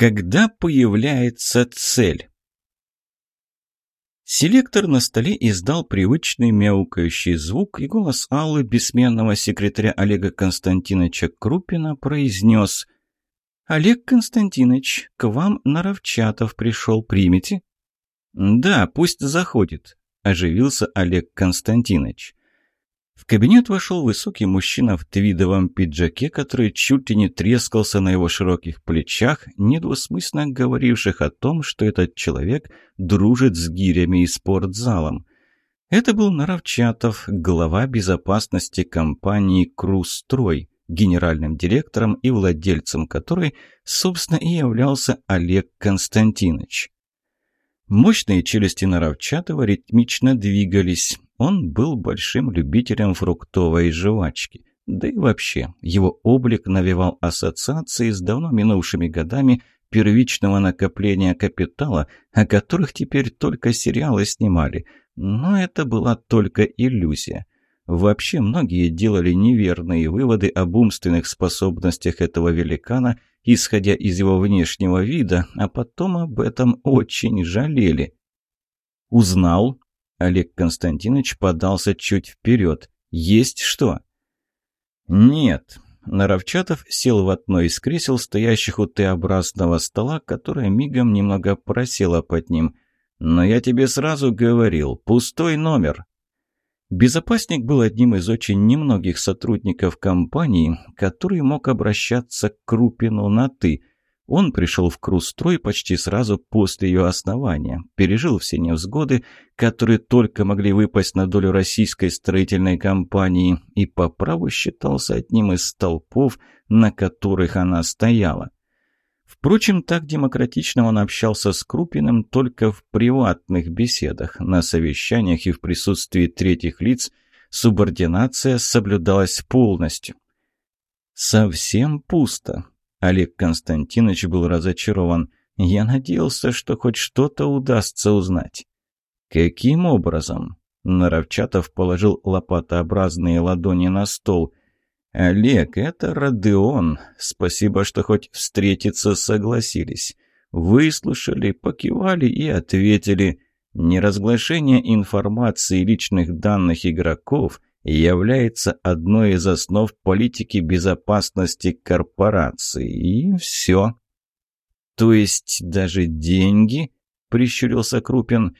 Когда появляется цель? Селектор на столе издал привычный мяукающий звук, и голос Аллы, бессменного секретаря Олега Константиновича Крупина, произнес «Олег Константинович, к вам Наровчатов пришел, примите?» «Да, пусть заходит», – оживился Олег Константинович. В кабинет вошел высокий мужчина в твидовом пиджаке, который чуть ли не трескался на его широких плечах, недвусмысленно говоривших о том, что этот человек дружит с гирями и спортзалом. Это был Наровчатов, глава безопасности компании «Крустрой», генеральным директором и владельцем которой, собственно, и являлся Олег Константинович. Мощные челюсти Наровчатова ритмично двигались. Он был большим любителем фруктовой жвачки. Да и вообще, его облик навевал ассоциации с давно минувшими годами первичного накопления капитала, о которых теперь только сериалы снимали. Но это была только иллюзия. Вообще, многие делали неверные выводы об умственных способностях этого великана – исходя из его внешнего вида, а потом об этом очень жалели. «Узнал?» Олег Константинович подался чуть вперед. «Есть что?» «Нет». Наровчатов сел в одно из кресел, стоящих у Т-образного стола, которое мигом немного просело под ним. «Но я тебе сразу говорил, пустой номер. Безопасник был одним из очень немногих сотрудников компании, который мог обращаться к Крупину на «ты». Он пришел в Крустрой почти сразу после ее основания, пережил все невзгоды, которые только могли выпасть на долю российской строительной компании, и по праву считался одним из столпов, на которых она стояла. Впрочем, так демократично он общался с Крупиным только в приватных беседах, на совещаниях и в присутствии третьих лиц субординация соблюдалась полностью. Совсем пусто. Олег Константинович был разочарован. Я надеялся, что хоть что-то удастся узнать. Каким образом? Наровчатов положил лопатообразные ладони на стол. «Олег, это Родеон. Спасибо, что хоть встретиться согласились. Выслушали, покивали и ответили. Неразглашение информации личных данных игроков является одной из основ политики безопасности корпорации. И все». «То есть даже деньги?» — прищурился Крупин.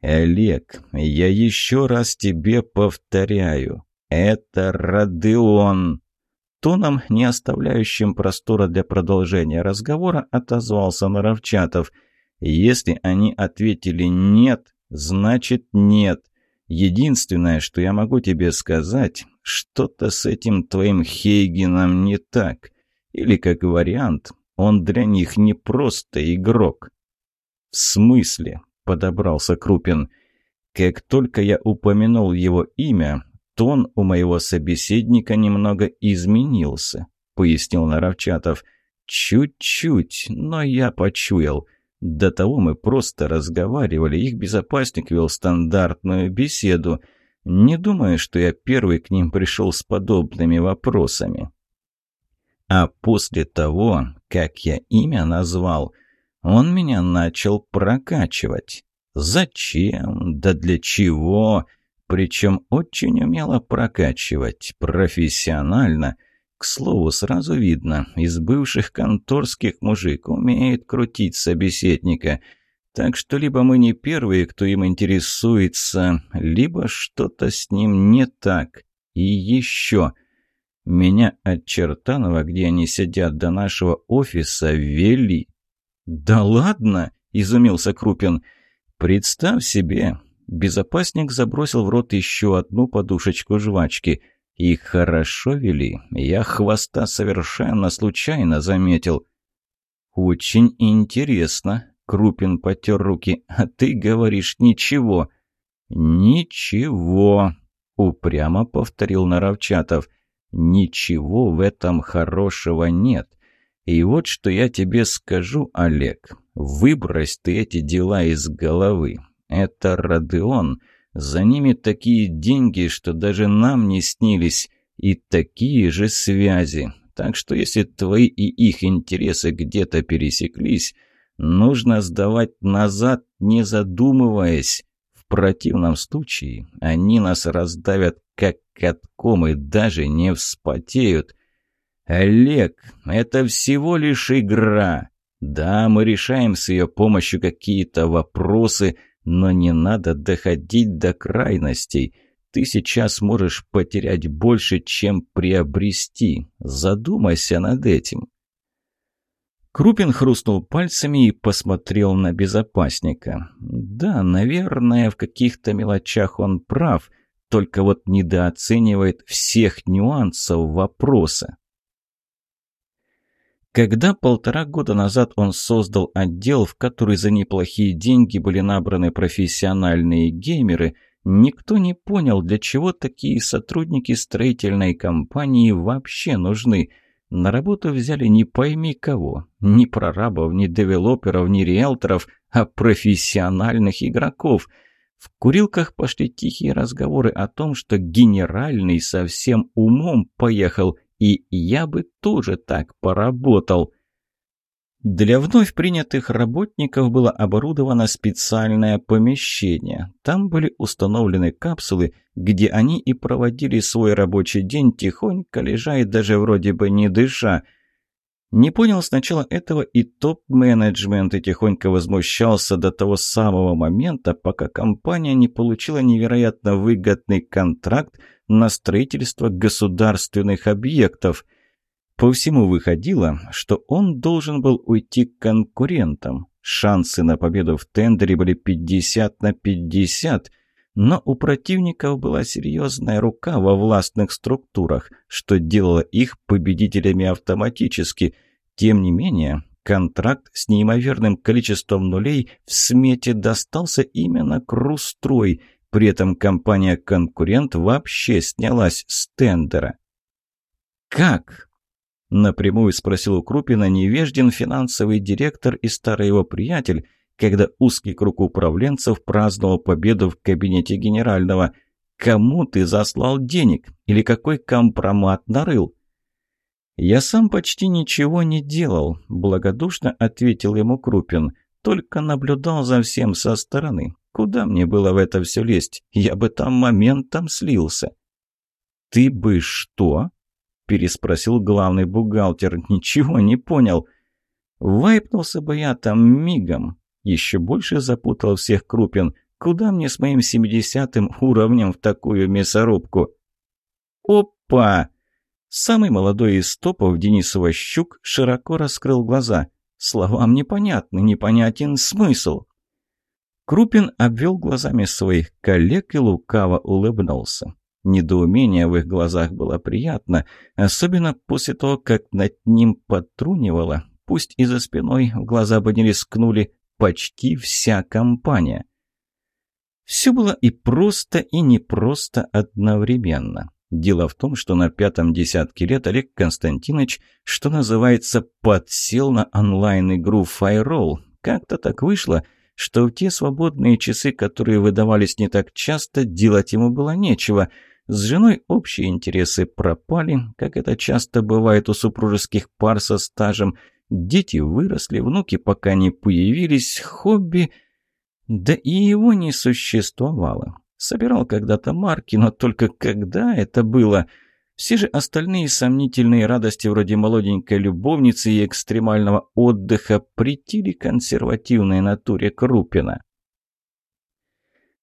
«Олег, я еще раз тебе повторяю». «Это Родеон!» Тоном, не оставляющим простора для продолжения разговора, отозвался Наровчатов. «Если они ответили «нет», значит «нет». Единственное, что я могу тебе сказать, что-то с этим твоим Хейгеном не так. Или, как вариант, он для них не просто игрок». «В смысле?» — подобрался Крупин. «Как только я упомянул его имя, тон у моего собеседника немного изменился», — пояснил Наровчатов. «Чуть-чуть, но я почуял. До того мы просто разговаривали, их безопасник вел стандартную беседу. Не думаю, что я первый к ним пришел с подобными вопросами». А после того, как я имя назвал, он меня начал прокачивать. Зачем? Да для чего? Причем очень умело прокачивать, профессионально. К слову, сразу видно, из бывших конторских мужик умеет крутить собеседника. Так что либо мы не первые, кто им интересуется, либо что-то с ним не так. И еще... Меня от Чертанова, где они сидят, до нашего офиса вели. «Да ладно!» – изумился Крупин. «Представь себе, Безопасник забросил в рот еще одну подушечку жвачки. И хорошо вели. Я хвоста совершенно случайно заметил. «Очень интересно», — Крупин потер руки. «А ты говоришь ничего». «Ничего», — упрямо повторил Наровчатов. «Ничего в этом хорошего нет. И вот что я тебе скажу, Олег. Выбрось ты эти дела из головы. Это Родеон. За ними такие деньги, что даже нам не снились. И такие же связи. Так что если твои и их интересы где-то пересеклись, нужно сдавать назад, не задумываясь. В противном случае они нас раздавят как катком и даже не вспотеют. Олег, это всего лишь игра. Да, мы решаем с ее помощью какие-то вопросы, но не надо доходить до крайностей. Ты сейчас можешь потерять больше, чем приобрести. Задумайся над этим. Крупин хрустнул пальцами и посмотрел на безопасника. Да, наверное, в каких-то мелочах он прав, только вот недооценивает всех нюансов вопроса. Когда полтора года назад он создал отдел, в который за неплохие деньги были набраны профессиональные геймеры, никто не понял, для чего такие сотрудники строительной компании вообще нужны – на работу взяли не пойми кого. Ни прорабов, ни девелоперов, ни риэлторов, а профессиональных игроков. В курилках пошли тихие разговоры о том, что генеральный совсем умом поехал, и я бы тоже так поработал. Для вновь принятых работников было оборудовано специальное помещение. Там были установлены капсулы, где они и проводили свой рабочий день, тихонько лежа и даже вроде бы не дыша. Не понял сначала этого и топ-менеджмент, и тихонько возмущался до того самого момента, пока компания не получила невероятно выгодный контракт на строительство государственных объектов – по всему выходило, что он должен был уйти к конкурентам. Шансы на победу в тендере были 50 на 50, но у противников была серьезная рука во властных структурах, что делало их победителями автоматически. Тем не менее, контракт с неимоверным количеством нулей в смете достался именно Крустрой, при этом компания-конкурент вообще снялась с тендера. Как? Напрямую спросил у Крупина невежден финансовый директор и старый его приятель, когда узкий круг управленцев праздновал победу в кабинете генерального. «Кому ты заслал денег? Или какой компромат нарыл?» «Я сам почти ничего не делал», – благодушно ответил ему Крупин. «Только наблюдал за всем со стороны. Куда мне было в это все лезть? Я бы там моментом слился». «Ты бы что?» – переспросил главный бухгалтер. «Ничего не понял». «Вайпнулся бы я там мигом». Еще больше запутал всех Крупин. «Куда мне с моим семидесятым уровнем в такую мясорубку?» «Опа!» Самый молодой из топов, Денис Ващук, широко раскрыл глаза. Словам непонятны, непонятен смысл. Крупин обвел глазами своих коллег и лукаво улыбнулся. Недоумение в их глазах было приятно, особенно после того, как над ним потрунивала, пусть и за спиной в глаза бы не рискнули, почти вся компания. Все было и просто, и непросто одновременно. Дело в том, что на пятом десятке лет Олег Константинович, что называется, подсел на онлайн-игру Firewall. Как-то так вышло, что в те свободные часы, которые выдавались не так часто, делать ему было нечего – с женой общие интересы пропали, как это часто бывает у супружеских пар со стажем. Дети выросли, внуки пока не появились, хобби... Да и его не существовало. Собирал когда-то марки, но только когда это было... Все же остальные сомнительные радости вроде молоденькой любовницы и экстремального отдыха претили консервативной натуре Крупина.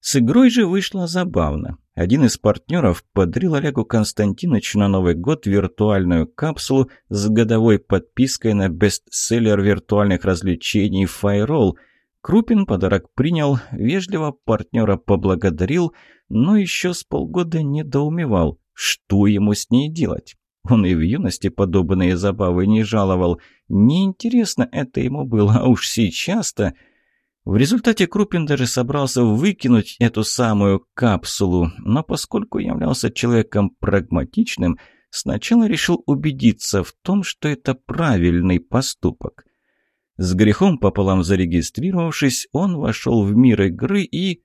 С игрой же вышло забавно. Один из партнеров подарил Олегу Константиновичу на Новый год виртуальную капсулу с годовой подпиской на бестселлер виртуальных развлечений «Файролл». Крупин подарок принял, вежливо партнера поблагодарил, но еще с полгода недоумевал, что ему с ней делать. Он и в юности подобные забавы не жаловал. Неинтересно это ему было, а уж сейчас-то... В результате Крупин даже собрался выкинуть эту самую капсулу, но поскольку являлся человеком прагматичным, сначала решил убедиться в том, что это правильный поступок. С грехом пополам зарегистрировавшись, он вошел в мир игры и...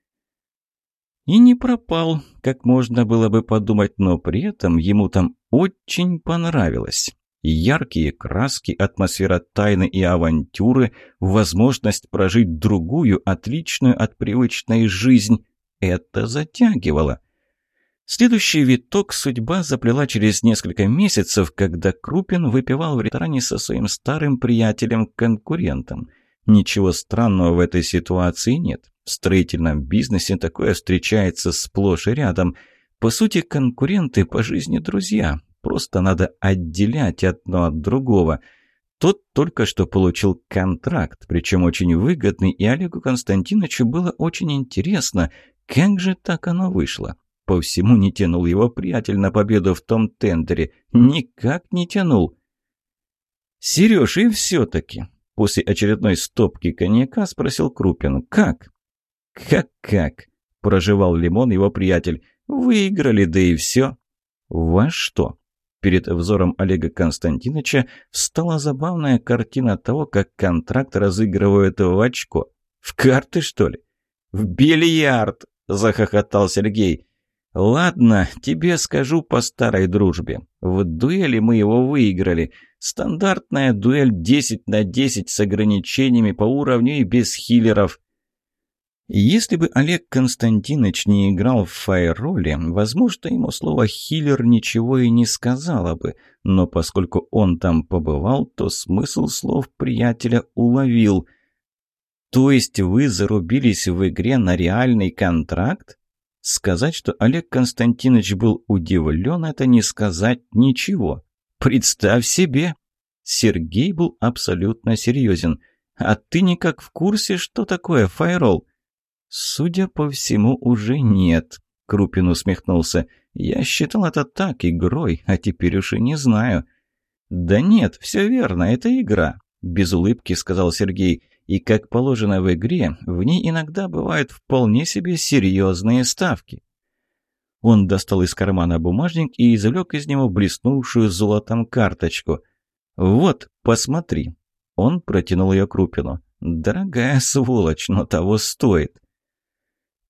И не пропал, как можно было бы подумать, но при этом ему там очень понравилось. Яркие краски, атмосфера тайны и авантюры, возможность прожить другую, отличную от привычной жизнь – это затягивало. Следующий виток судьба заплела через несколько месяцев, когда Крупин выпивал в ресторане со своим старым приятелем-конкурентом. Ничего странного в этой ситуации нет. В строительном бизнесе такое встречается сплошь и рядом. По сути, конкуренты по жизни друзья. Просто надо отделять одно от другого. Тот только что получил контракт, причем очень выгодный, и Олегу Константиновичу было очень интересно, как же так оно вышло. По всему не тянул его приятель на победу в том тендере. Никак не тянул. «Сереж, и все-таки...» После очередной стопки коньяка спросил Крупин. «Как?» «Как-как?» – проживал Лимон его приятель. «Выиграли, да и все». «Во что?» Перед взором Олега Константиновича встала забавная картина того, как контракт разыгрывают в очко. «В карты, что ли?» «В бильярд!» – захохотал Сергей. «Ладно, тебе скажу по старой дружбе. В дуэли мы его выиграли. Стандартная дуэль 10 на 10 с ограничениями по уровню и без хиллеров». Если бы Олег Константинович не играл в фаер-роли, возможно, ему слово «хиллер» ничего и не сказала бы, но поскольку он там побывал, то смысл слов приятеля уловил. «То есть вы зарубились в игре на реальный контракт?» Сказать, что Олег Константинович был удивлен, это не сказать ничего. Представь себе! Сергей был абсолютно серьезен. А ты никак в курсе, что такое файрол? Судя по всему, уже нет. Крупин усмехнулся. Я считал это так, игрой, а теперь уж и не знаю. Да нет, все верно, это игра, без улыбки сказал Сергей и, как положено в игре, в ней иногда бывают вполне себе серьезные ставки. Он достал из кармана бумажник и извлек из него блеснувшую золотом карточку. «Вот, посмотри». Он протянул ее Крупину. «Дорогая сволочь, но того стоит».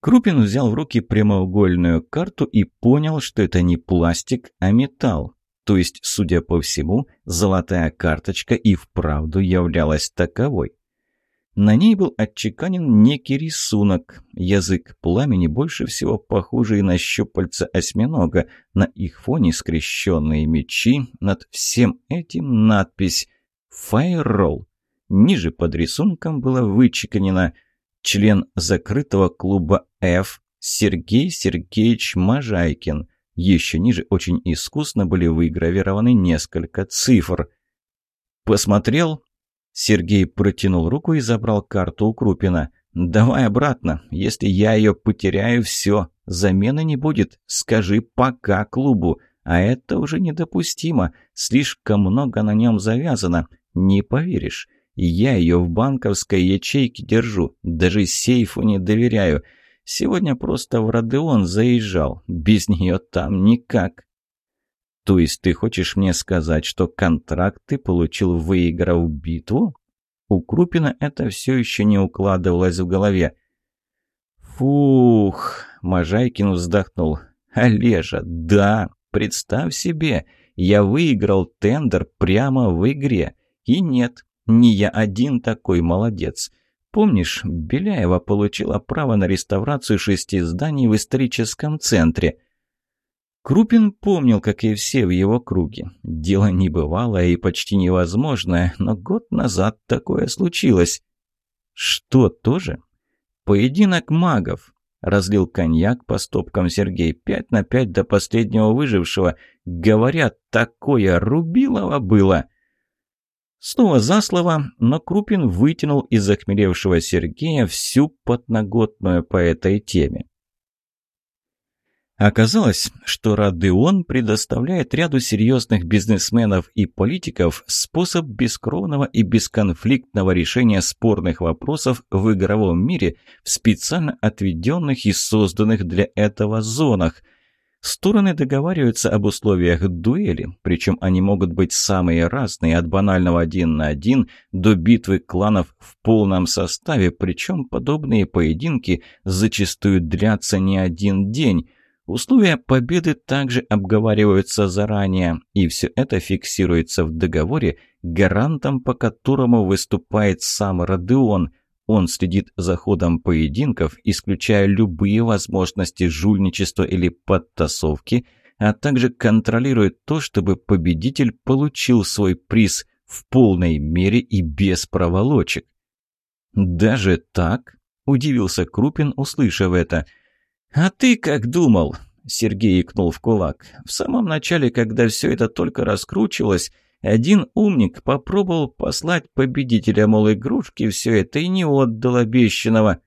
Крупин взял в руки прямоугольную карту и понял, что это не пластик, а металл. То есть, судя по всему, золотая карточка и вправду являлась таковой. На ней был отчеканен некий рисунок. Язык пламени больше всего похожий на щупальца осьминога. На их фоне скрещенные мечи. Над всем этим надпись «Файролл». Ниже под рисунком было вычеканено «Член закрытого клуба F Сергей Сергеевич Можайкин». Еще ниже очень искусно были выгравированы несколько цифр. «Посмотрел?» Сергей протянул руку и забрал карту у Крупина. «Давай обратно. Если я ее потеряю, все. Замены не будет. Скажи «пока» клубу. А это уже недопустимо. Слишком много на нем завязано. Не поверишь. Я ее в банковской ячейке держу. Даже сейфу не доверяю. Сегодня просто в Родеон заезжал. Без нее там никак. «То есть ты хочешь мне сказать, что контракт ты получил, выиграв битву?» У Крупина это все еще не укладывалось в голове. «Фух!» – Можайкин вздохнул. «Олежа, да, представь себе, я выиграл тендер прямо в игре. И нет, не я один такой молодец. Помнишь, Беляева получила право на реставрацию шести зданий в историческом центре?» Крупин помнил, как и все в его круге. Дело небывалое и почти невозможное, но год назад такое случилось. Что тоже? Поединок магов. Разлил коньяк по стопкам Сергей. Пять на пять до последнего выжившего. Говорят, такое рубилово было. Снова за слово, но Крупин вытянул из захмелевшего Сергея всю подноготную по этой теме. Оказалось, что Родеон предоставляет ряду серьезных бизнесменов и политиков способ бескровного и бесконфликтного решения спорных вопросов в игровом мире в специально отведенных и созданных для этого зонах. Стороны договариваются об условиях дуэли, причем они могут быть самые разные, от банального один на один до битвы кланов в полном составе, причем подобные поединки зачастую длятся не один день – Условия победы также обговариваются заранее, и все это фиксируется в договоре, гарантом по которому выступает сам Родеон. Он следит за ходом поединков, исключая любые возможности жульничества или подтасовки, а также контролирует то, чтобы победитель получил свой приз в полной мере и без проволочек. «Даже так?» – удивился Крупин, услышав это – «А ты как думал?» – Сергей икнул в кулак. «В самом начале, когда все это только раскручивалось, один умник попробовал послать победителя, мол, игрушки, все это и не отдал обещанного».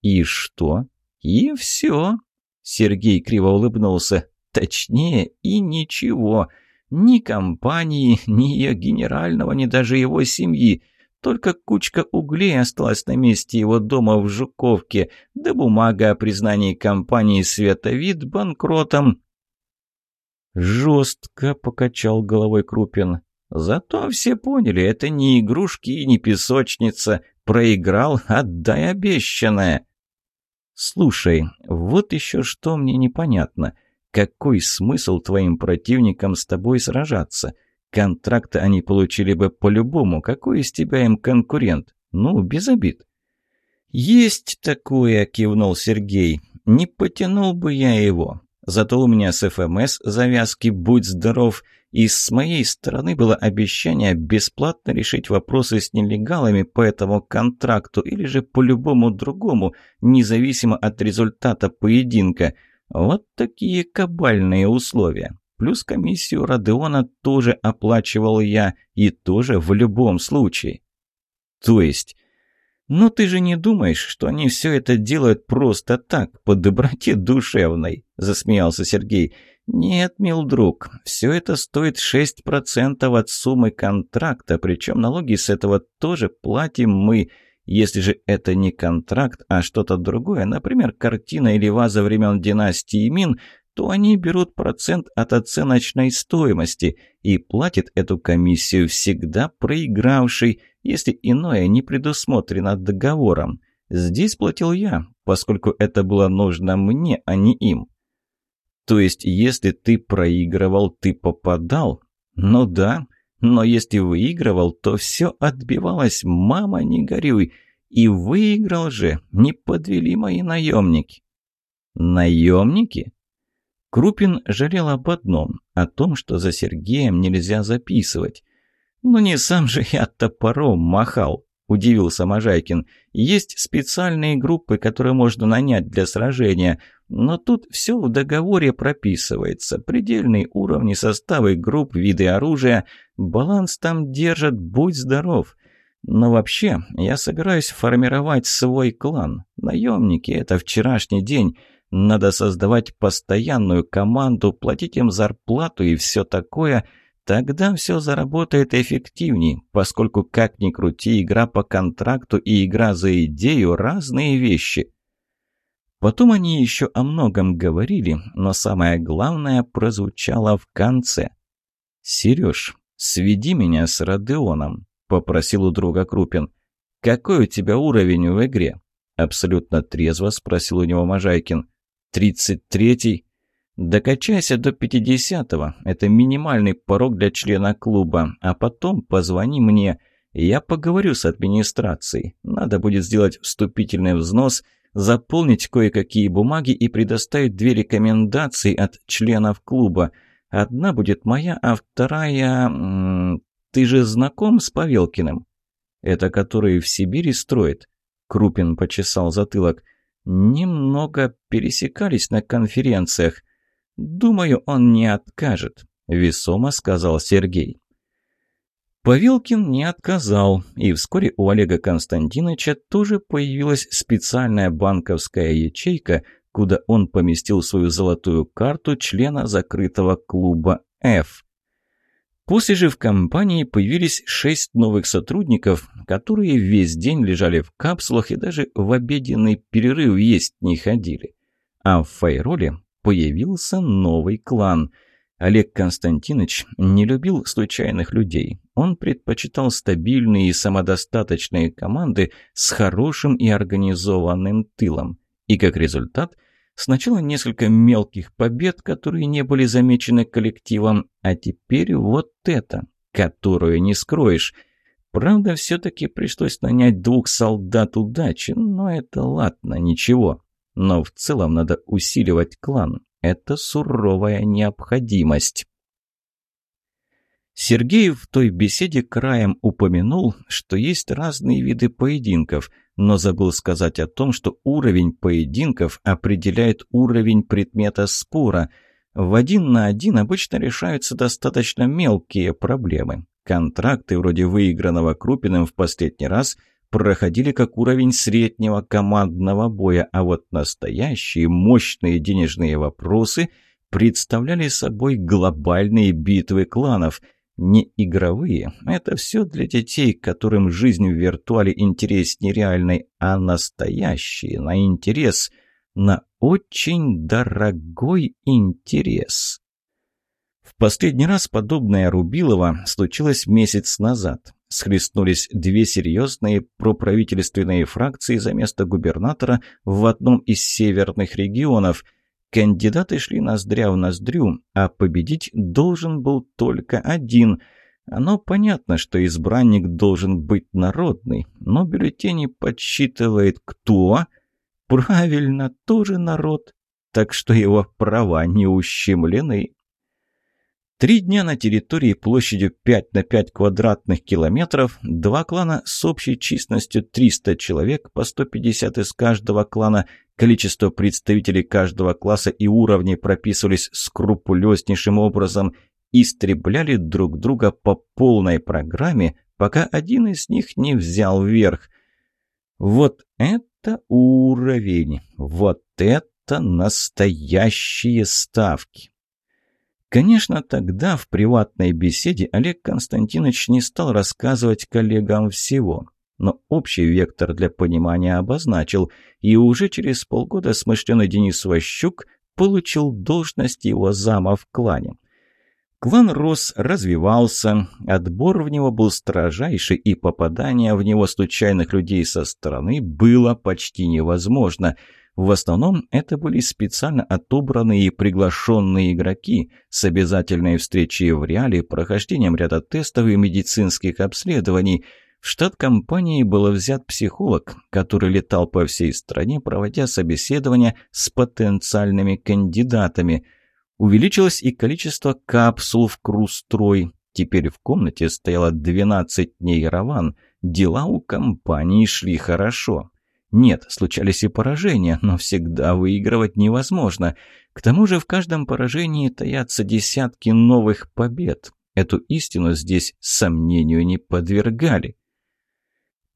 «И что?» «И все», – Сергей криво улыбнулся. «Точнее, и ничего. Ни компании, ни ее генерального, ни даже его семьи». Только кучка углей осталась на месте его дома в Жуковке, да бумага о признании компании «Световид» банкротом. «Жестко», — покачал головой Крупин. «Зато все поняли, это не игрушки и не песочница. Проиграл, отдай обещанное». «Слушай, вот еще что мне непонятно. Какой смысл твоим противникам с тобой сражаться?» Контракты они получили бы по-любому. Какой из тебя им конкурент? Ну, без обид. «Есть такое», — кивнул Сергей. «Не потянул бы я его. Зато у меня с ФМС завязки «Будь здоров», и с моей стороны было обещание бесплатно решить вопросы с нелегалами по этому контракту или же по любому другому, независимо от результата поединка. Вот такие кабальные условия. Плюс комиссию Родеона тоже оплачивал я, и тоже в любом случае. То есть... «Но ты же не думаешь, что они все это делают просто так, по доброте душевной?» – засмеялся Сергей. «Нет, мил друг, все это стоит 6% от суммы контракта, причем налоги с этого тоже платим мы. Если же это не контракт, а что-то другое, например, картина или ваза времен династии Мин, то они берут процент от оценочной стоимости и платят эту комиссию всегда проигравший, если иное не предусмотрено договором. Здесь платил я, поскольку это было нужно мне, а не им. То есть, если ты проигрывал, ты попадал? Ну да, но если выигрывал, то все отбивалось, мама, не горюй. И выиграл же, не подвели мои наемники. Наемники? Крупин жалел об одном – о том, что за Сергеем нельзя записывать. «Ну не сам же я топором махал», – удивился Можайкин. «Есть специальные группы, которые можно нанять для сражения, но тут все в договоре прописывается. Предельные уровни, составы групп, виды оружия. Баланс там держат, будь здоров». Но вообще, я собираюсь формировать свой клан. Наемники – это вчерашний день. Надо создавать постоянную команду, платить им зарплату и все такое. Тогда все заработает эффективнее, поскольку, как ни крути, игра по контракту и игра за идею – разные вещи. Потом они еще о многом говорили, но самое главное прозвучало в конце. «Сереж, сведи меня с Родеоном», – попросил у друга Крупин. «Какой у тебя уровень в игре?» Абсолютно трезво спросил у него Можайкин. Тридцать третий. Докачайся до пятидесятого. Это минимальный порог для члена клуба. А потом позвони мне. Я поговорю с администрацией. Надо будет сделать вступительный взнос, заполнить кое-какие бумаги и предоставить две рекомендации от членов клуба. Одна будет моя, а вторая... Ты же знаком с Павелкиным? Это который в Сибири строит? Крупин почесал затылок. Немного пересекались на конференциях. Думаю, он не откажет, весомо сказал Сергей. Павелкин не отказал, и вскоре у Олега Константиновича тоже появилась специальная банковская ячейка, куда он поместил свою золотую карту члена закрытого клуба F. После же в компании появились шесть новых сотрудников, которые весь день лежали в капсулах и даже в обеденный перерыв есть не ходили. А в Файроле появился новый клан. Олег Константинович не любил случайных людей. Он предпочитал стабильные и самодостаточные команды с хорошим и организованным тылом. И как результат – Сначала несколько мелких побед, которые не были замечены коллективом, а теперь вот это, которую не скроешь. Правда, все-таки пришлось нанять двух солдат удачи, но это ладно, ничего. Но в целом надо усиливать клан. Это суровая необходимость. Сергей в той беседе краем упомянул, что есть разные виды поединков, но забыл сказать о том, что уровень поединков определяет уровень предмета спора. В один на один обычно решаются достаточно мелкие проблемы. Контракты вроде выигранного Крупиным в последний раз проходили как уровень среднего командного боя, а вот настоящие мощные денежные вопросы представляли собой глобальные битвы кланов – не игровые. Это все для детей, которым жизнь в виртуале интереснее реальной, а настоящие, на интерес, на очень дорогой интерес. В последний раз подобное Рубилова случилось месяц назад. Схлестнулись две серьезные проправительственные фракции за место губернатора в одном из северных регионов – Кандидаты шли ноздря в ноздрю, а победить должен был только один. Оно понятно, что избранник должен быть народный, но бюллетени подсчитывает кто? Правильно, тоже народ. Так что его права не ущемлены. Три дня на территории площадью 5 на 5 квадратных километров, два клана с общей численностью 300 человек, по 150 из каждого клана, количество представителей каждого класса и уровней прописывались скрупулезнейшим образом, истребляли друг друга по полной программе, пока один из них не взял верх. Вот это уровень, вот это настоящие ставки. Конечно, тогда в приватной беседе Олег Константинович не стал рассказывать коллегам всего, но общий вектор для понимания обозначил, и уже через полгода смышленый Денис Ващук получил должность его зама в клане. Клан рос, развивался, отбор в него был строжайший, и попадание в него случайных людей со стороны было почти невозможно – в основном это были специально отобранные и приглашенные игроки с обязательной встречей в реале, прохождением ряда тестов и медицинских обследований. В штат компании был взят психолог, который летал по всей стране, проводя собеседования с потенциальными кандидатами. Увеличилось и количество капсул в Крустрой. Теперь в комнате стояло 12 нейрован. Дела у компании шли хорошо. Нет, случались и поражения, но всегда выигрывать невозможно. К тому же в каждом поражении таятся десятки новых побед. Эту истину здесь сомнению не подвергали.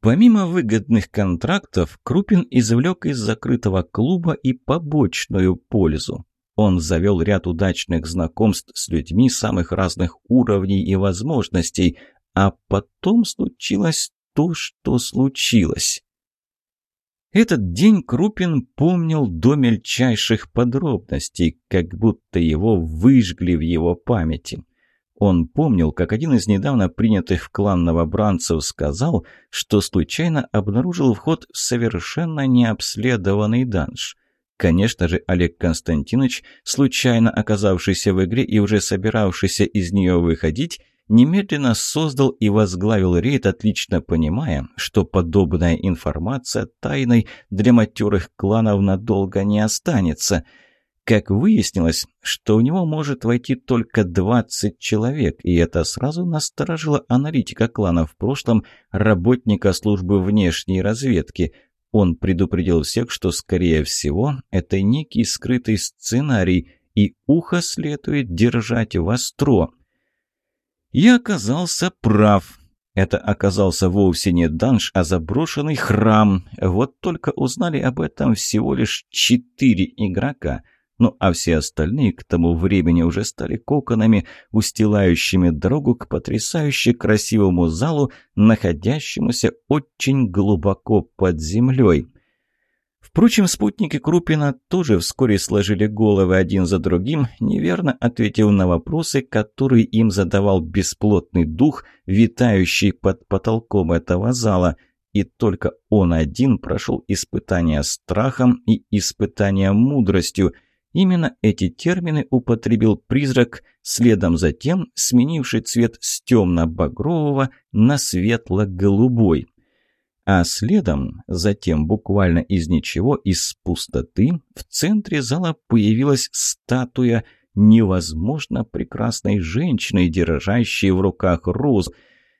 Помимо выгодных контрактов, Крупин извлек из закрытого клуба и побочную пользу. Он завел ряд удачных знакомств с людьми самых разных уровней и возможностей, а потом случилось то, что случилось. Этот день Крупин помнил до мельчайших подробностей, как будто его выжгли в его памяти. Он помнил, как один из недавно принятых в клан новобранцев сказал, что случайно обнаружил вход в совершенно необследованный данж. Конечно же, Олег Константинович, случайно оказавшийся в игре и уже собиравшийся из нее выходить, немедленно создал и возглавил рейд, отлично понимая, что подобная информация тайной для матерых кланов надолго не останется. Как выяснилось, что у него может войти только 20 человек, и это сразу насторожило аналитика клана в прошлом, работника службы внешней разведки. Он предупредил всех, что, скорее всего, это некий скрытый сценарий, и ухо следует держать востро – я оказался прав. Это оказался вовсе не данж, а заброшенный храм. Вот только узнали об этом всего лишь четыре игрока. Ну а все остальные к тому времени уже стали коконами, устилающими дорогу к потрясающе красивому залу, находящемуся очень глубоко под землей. Впрочем, спутники Крупина тоже вскоре сложили головы один за другим, неверно ответив на вопросы, которые им задавал бесплотный дух, витающий под потолком этого зала. и только он один прошел испытание страхом и испытание мудростью. Именно эти термины употребил призрак, следом затем сменивший цвет с темно-багрового на светло-голубой. А следом, затем буквально из ничего, из пустоты, в центре зала появилась статуя невозможно прекрасной женщины, держащей в руках розу.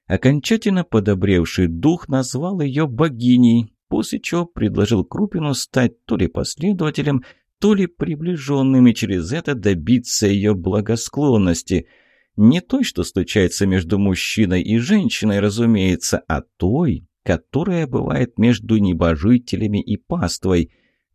Окончательно подобревший дух назвал ее богиней, после чего предложил Крупину стать то ли последователем, то ли приближенным и через это добиться ее благосклонности. Не той, что случается между мужчиной и женщиной, разумеется, а той, которая бывает между небожителями и паствой.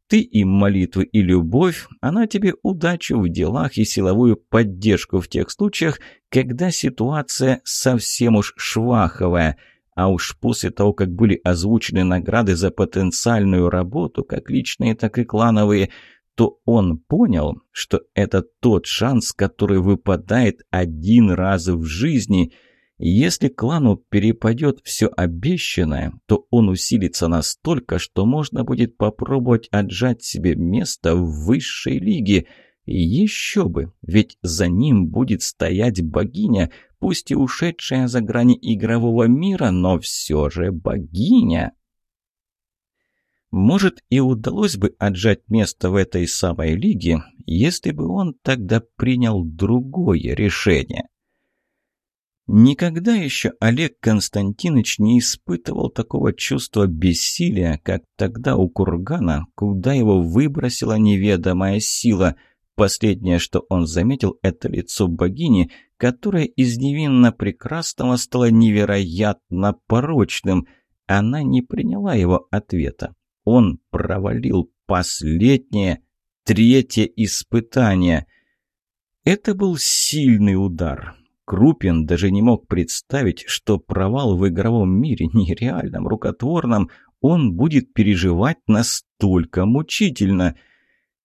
Ты им молитвы и любовь, она тебе удачу в делах и силовую поддержку в тех случаях, когда ситуация совсем уж шваховая. А уж после того, как были озвучены награды за потенциальную работу, как личные, так и клановые, то он понял, что это тот шанс, который выпадает один раз в жизни – если клану перепадет все обещанное, то он усилится настолько, что можно будет попробовать отжать себе место в высшей лиге. еще бы, ведь за ним будет стоять богиня, пусть и ушедшая за грани игрового мира, но все же богиня. Может, и удалось бы отжать место в этой самой лиге, если бы он тогда принял другое решение. Никогда еще Олег Константинович не испытывал такого чувства бессилия, как тогда у кургана, куда его выбросила неведомая сила. Последнее, что он заметил, это лицо богини, которое из невинно прекрасного стало невероятно порочным. Она не приняла его ответа. Он провалил последнее, третье испытание. Это был сильный удар. Крупин даже не мог представить, что провал в игровом мире, нереальном, рукотворном, он будет переживать настолько мучительно.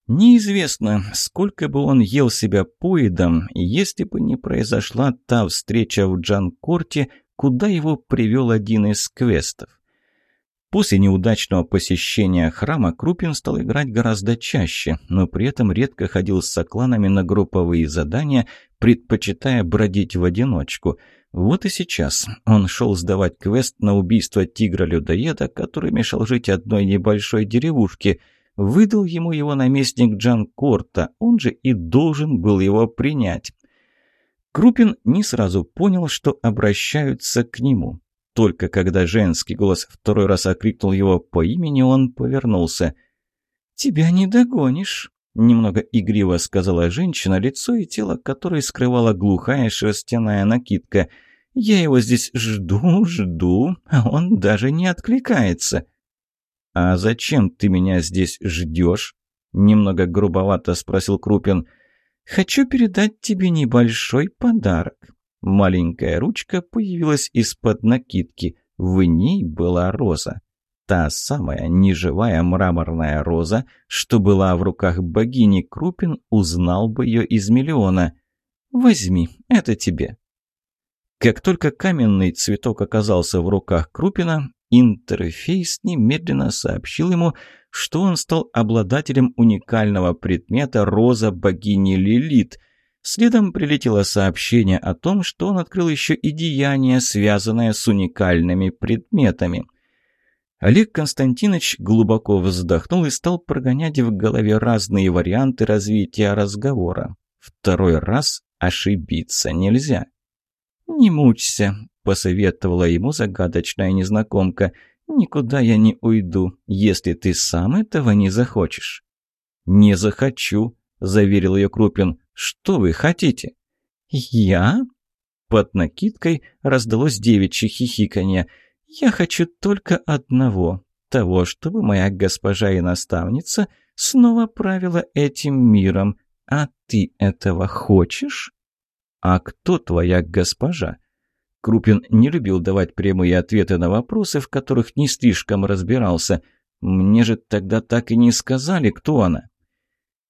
Неизвестно, сколько бы он ел себя поедом, если бы не произошла та встреча в Джанкорте, куда его привел один из квестов. После неудачного посещения храма Крупин стал играть гораздо чаще, но при этом редко ходил с сокланами на групповые задания, предпочитая бродить в одиночку. Вот и сейчас он шел сдавать квест на убийство тигра-людоеда, который мешал жить одной небольшой деревушке. Выдал ему его наместник Джан Корта, он же и должен был его принять. Крупин не сразу понял, что обращаются к нему. Только когда женский голос второй раз окрикнул его по имени, он повернулся. «Тебя не догонишь», — немного игриво сказала женщина, лицо и тело которой скрывала глухая шерстяная накидка. «Я его здесь жду, жду, а он даже не откликается». «А зачем ты меня здесь ждешь?» — немного грубовато спросил Крупин. «Хочу передать тебе небольшой подарок». Маленькая ручка появилась из-под накидки. В ней была роза. Та самая неживая мраморная роза, что была в руках богини Крупин, узнал бы ее из миллиона. «Возьми, это тебе». Как только каменный цветок оказался в руках Крупина, интерфейс немедленно сообщил ему, что он стал обладателем уникального предмета роза богини Лилит – Следом прилетело сообщение о том, что он открыл еще и деяние, связанное с уникальными предметами. Олег Константинович глубоко вздохнул и стал прогонять в голове разные варианты развития разговора. Второй раз ошибиться нельзя. «Не мучься», — посоветовала ему загадочная незнакомка. «Никуда я не уйду, если ты сам этого не захочешь». «Не захочу», — заверил ее Крупин. Что вы хотите?» «Я?» Под накидкой раздалось девичье хихиканье. «Я хочу только одного. Того, чтобы моя госпожа и наставница снова правила этим миром. А ты этого хочешь?» «А кто твоя госпожа?» Крупин не любил давать прямые ответы на вопросы, в которых не слишком разбирался. «Мне же тогда так и не сказали, кто она».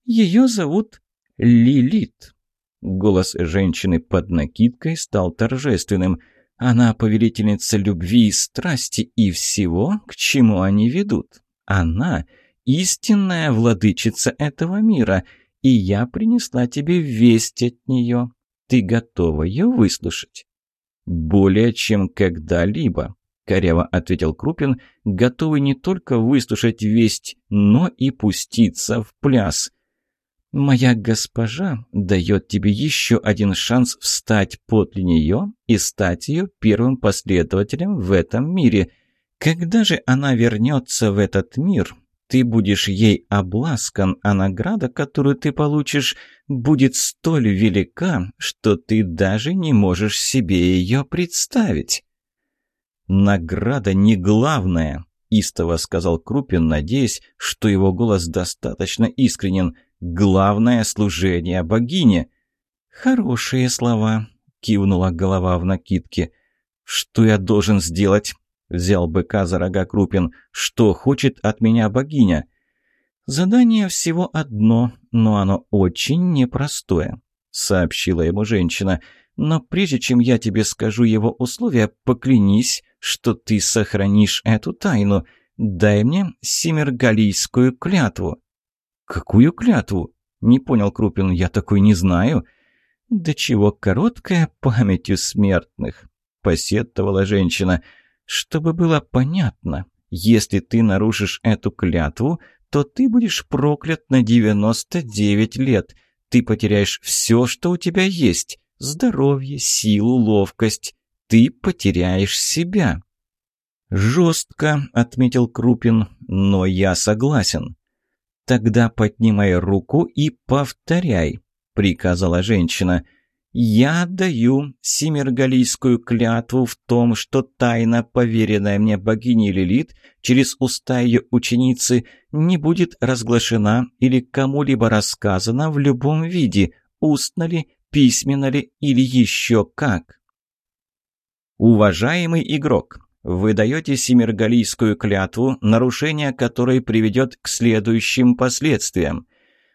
«Ее зовут Лилит. Голос женщины под накидкой стал торжественным. Она повелительница любви и страсти и всего, к чему они ведут. Она — истинная владычица этого мира, и я принесла тебе весть от нее. Ты готова ее выслушать?» «Более чем когда-либо», — коряво ответил Крупин, готовый не только выслушать весть, но и пуститься в пляс. «Моя госпожа дает тебе еще один шанс встать подле нее и стать ее первым последователем в этом мире. Когда же она вернется в этот мир, ты будешь ей обласкан, а награда, которую ты получишь, будет столь велика, что ты даже не можешь себе ее представить». «Награда не главная», – истово сказал Крупин, надеясь, что его голос достаточно искренен. «Главное служение богине». «Хорошие слова», – кивнула голова в накидке. «Что я должен сделать?» – взял быка за рога Крупин. «Что хочет от меня богиня?» «Задание всего одно, но оно очень непростое», — сообщила ему женщина. «Но прежде чем я тебе скажу его условия, поклянись, что ты сохранишь эту тайну. Дай мне семергалийскую клятву». «Какую клятву?» — не понял Крупин. «Я такой не знаю». «Да чего короткая память у смертных», — посетовала женщина. «Чтобы было понятно, если ты нарушишь эту клятву, то ты будешь проклят на 99 лет. Ты потеряешь все, что у тебя есть. Здоровье, силу, ловкость. Ты потеряешь себя. «Жестко», — отметил Крупин, — «но я согласен». «Тогда поднимай руку и повторяй», — приказала женщина. «Я даю семергалийскую клятву в том, что тайна, поверенная мне богиней Лилит, через уста ее ученицы, не будет разглашена или кому-либо рассказана в любом виде, устно ли, письменно ли или еще как». Уважаемый игрок, вы даете семергалийскую клятву, нарушение которой приведет к следующим последствиям.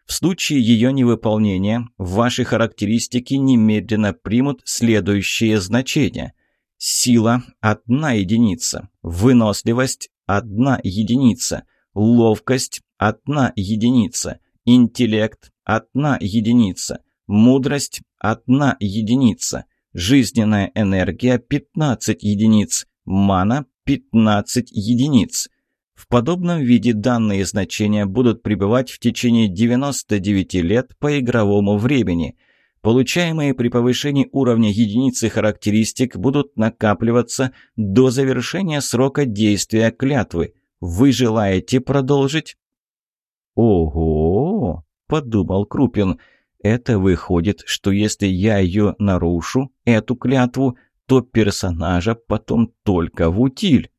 В случае ее невыполнения ваши характеристики немедленно примут следующие значения. Сила – одна единица, выносливость – одна единица, ловкость – одна единица, интеллект – одна единица, мудрость – одна единица, жизненная энергия – 15 единиц, мана – 15 единиц – в подобном виде данные значения будут пребывать в течение 99 лет по игровому времени. Получаемые при повышении уровня единицы характеристик будут накапливаться до завершения срока действия клятвы. Вы желаете продолжить? «Ого!» – подумал Крупин. «Это выходит, что если я ее нарушу, эту клятву, то персонажа потом только в утиль».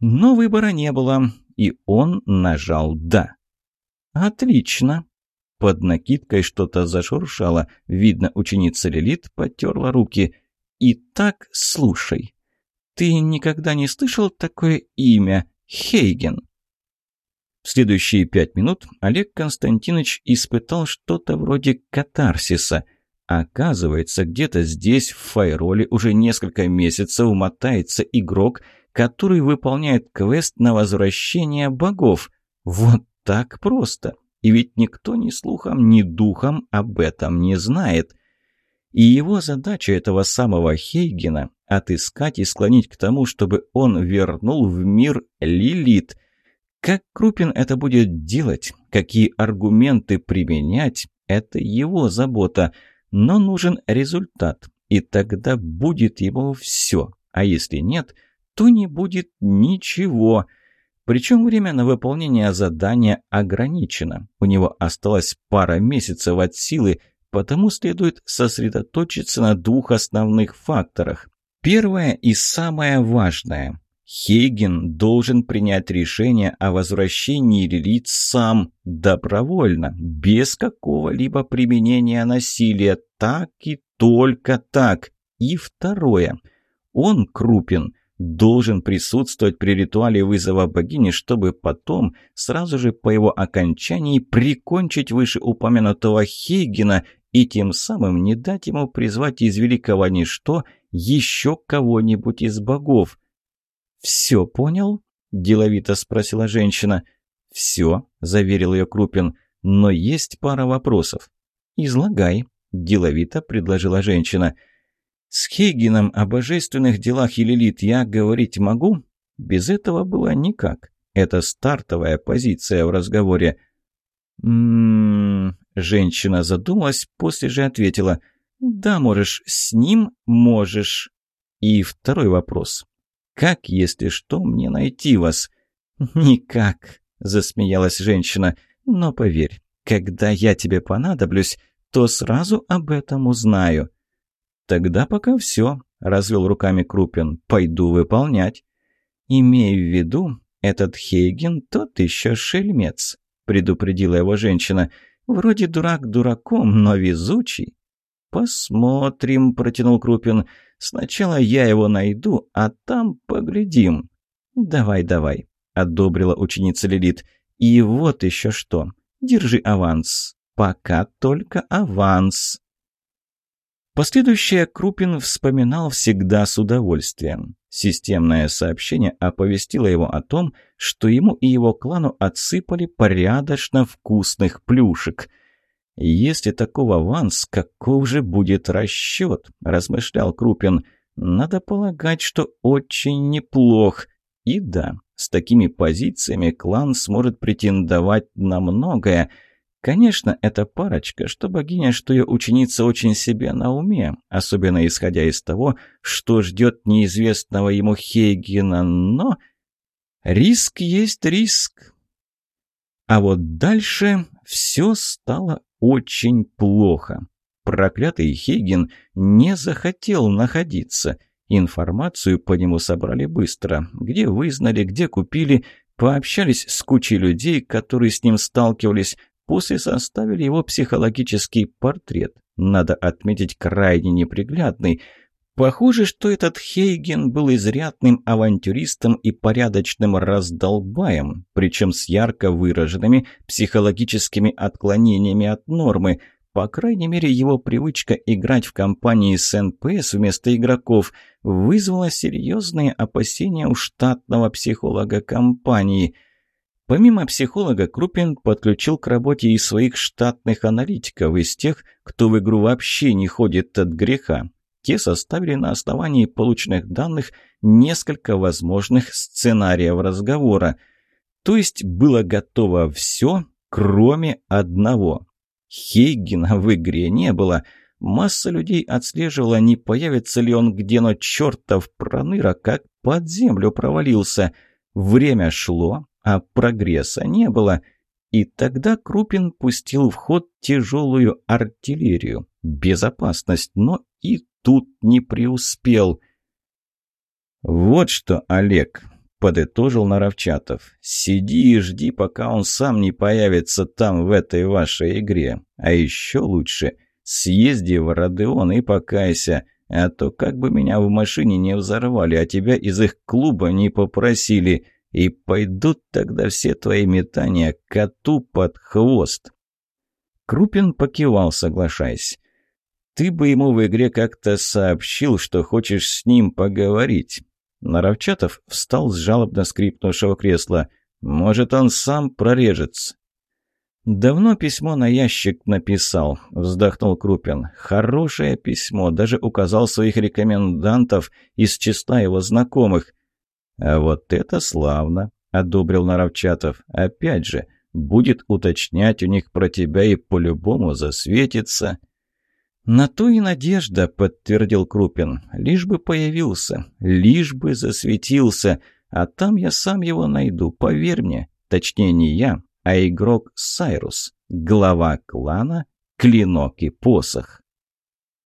Но выбора не было, и он нажал «да». «Отлично!» Под накидкой что-то зашуршало. Видно, ученица Лилит потерла руки. «Итак, слушай. Ты никогда не слышал такое имя Хейген?» В следующие пять минут Олег Константинович испытал что-то вроде катарсиса. Оказывается, где-то здесь, в Файроле, уже несколько месяцев мотается игрок – который выполняет квест на возвращение богов. Вот так просто. И ведь никто ни слухом, ни духом об этом не знает. И его задача этого самого Хейгена – отыскать и склонить к тому, чтобы он вернул в мир Лилит. Как Крупин это будет делать, какие аргументы применять – это его забота. Но нужен результат, и тогда будет ему все. А если нет – то не будет ничего. Причем время на выполнение задания ограничено. У него осталось пара месяцев от силы, потому следует сосредоточиться на двух основных факторах. Первое и самое важное. Хейген должен принять решение о возвращении Лилит сам, добровольно, без какого-либо применения насилия, так и только так. И второе. Он, Крупин, должен присутствовать при ритуале вызова богини, чтобы потом, сразу же по его окончании, прикончить вышеупомянутого Хейгена и тем самым не дать ему призвать из великого ничто еще кого-нибудь из богов. «Все понял?» – деловито спросила женщина. «Все», – заверил ее Крупин, – «но есть пара вопросов». «Излагай», – деловито предложила женщина. «С Хейгеном о божественных делах Елилит я говорить могу? Без этого было никак. Это стартовая позиция в разговоре». «М-м-м...» Женщина задумалась, после же ответила. «Да, можешь. С ним можешь». И второй вопрос. «Как, если что, мне найти вас?» «Никак», — засмеялась женщина. «Но поверь, когда я тебе понадоблюсь, то сразу об этом узнаю». «Тогда пока все», — развел руками Крупин. «Пойду выполнять». «Имей в виду, этот Хейген тот еще шельмец», — предупредила его женщина. «Вроде дурак дураком, но везучий». «Посмотрим», — протянул Крупин. «Сначала я его найду, а там поглядим». «Давай, давай», — одобрила ученица Лилит. «И вот еще что. Держи аванс. Пока только аванс». Последующее Крупин вспоминал всегда с удовольствием. Системное сообщение оповестило его о том, что ему и его клану отсыпали порядочно вкусных плюшек. «Если такого аванс, каков же будет расчет?» – размышлял Крупин. «Надо полагать, что очень неплох. И да, с такими позициями клан сможет претендовать на многое – Конечно, эта парочка, что богиня, что ее ученица очень себе на уме, особенно исходя из того, что ждет неизвестного ему Хейгена, но риск есть риск. А вот дальше все стало очень плохо. Проклятый Хейген не захотел находиться. Информацию по нему собрали быстро. Где вызнали, где купили, пообщались с кучей людей, которые с ним сталкивались, После составили его психологический портрет. Надо отметить, крайне неприглядный. Похоже, что этот Хейген был изрядным авантюристом и порядочным раздолбаем, причем с ярко выраженными психологическими отклонениями от нормы. По крайней мере, его привычка играть в компании с НПС вместо игроков вызвала серьезные опасения у штатного психолога компании – Помимо психолога, Крупин подключил к работе и своих штатных аналитиков, из тех, кто в игру вообще не ходит от греха. Те составили на основании полученных данных несколько возможных сценариев разговора. То есть было готово все, кроме одного. Хейгена в игре не было. Масса людей отслеживала, не появится ли он где, но чертов проныра как под землю провалился. Время шло, а прогресса не было. И тогда Крупин пустил в ход тяжелую артиллерию. Безопасность, но и тут не преуспел. «Вот что, Олег», — подытожил Наровчатов, — «сиди и жди, пока он сам не появится там, в этой вашей игре. А еще лучше, съезди в Родеон и покайся, а то как бы меня в машине не взорвали, а тебя из их клуба не попросили. И пойдут тогда все твои метания коту под хвост. Крупин покивал, соглашаясь. Ты бы ему в игре как-то сообщил, что хочешь с ним поговорить. Наровчатов встал с жалобно скрипнувшего кресла. Может, он сам прорежется. «Давно письмо на ящик написал», — вздохнул Крупин. «Хорошее письмо, даже указал своих рекомендантов из числа его знакомых. «А вот это славно!» — одобрил Наровчатов. «Опять же, будет уточнять у них про тебя и по-любому засветится». «На то и надежда», — подтвердил Крупин. «Лишь бы появился, лишь бы засветился, а там я сам его найду, поверь мне. Точнее, не я, а игрок Сайрус, глава клана Клинок и Посох».